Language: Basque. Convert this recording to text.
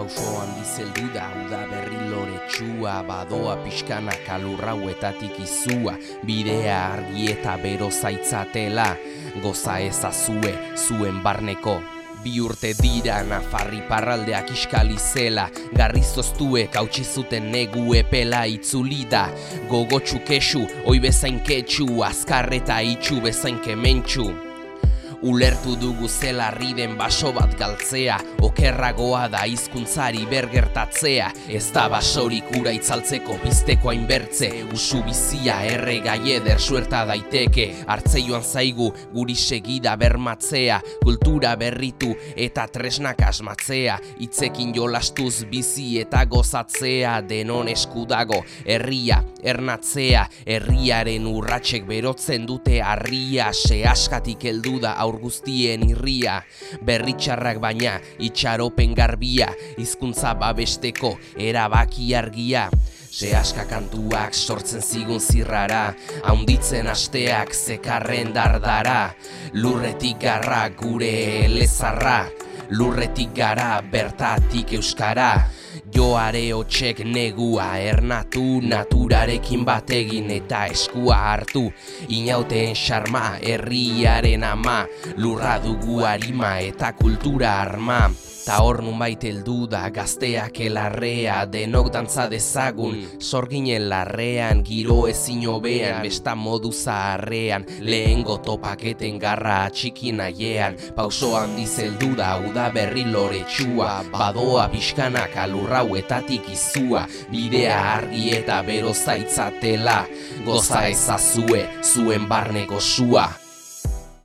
pauso handi zeldu da uda berri loretsua badoa pixkana kalurrauetatik izua bidea argi eta bero zaitzatela goza ezazue zuen barneko. Bi urte dira nafarri parraldeak iskali zela Garrizoztuek hautsi zuten negu epela itzuli da. Gogotxu kesu, oi bezain ketxu, azkar eta itxu bezain kementxu Ulertu dugu zela riden baso bat galtzea. Okerragoa da hizkuntzari bergertatzea Ez da basorik ura itzaltzeko bizteko hainbertze. Usu bizia erregai eder suerta daiteke. Hartzeioan zaigu guri segida bermatzea. Kultura berritu eta tresnak asmatzea. Itzekin jolastuz bizi eta gozatzea. Denon eskudago herria ernatzea. Herriaren urratsek berotzen dute harria. Se askatik heldu da aur guztien irria. Berritxarrak baina itxaropen garbia Hizkuntza babesteko erabaki argia. Sehaska kantuak sortzen zigun zirrara Haunditzen asteak zekarren dardara. Lurretik garra gure lezarra Lurretik gara bertatik euskara Joare hotxek negua ernatu Naturarekin bategin eta eskua hartu. Inauteen xarma herriaren ama Lurra dugu harima eta kultura arma Ta hor nunbait heldu da gazteak elarrea Denok dantza dezagun. Sorginen larrean Giro ezin hobean besta modu zaharrean. Lehengo topaketen garra atxiki nahiean. Pauso handi zeldu da uda berri loretsua Badoa pixkanak alurrauetatik izua. Bidea argi eta bero zaitzatela Goza ezazue zuen barne gozua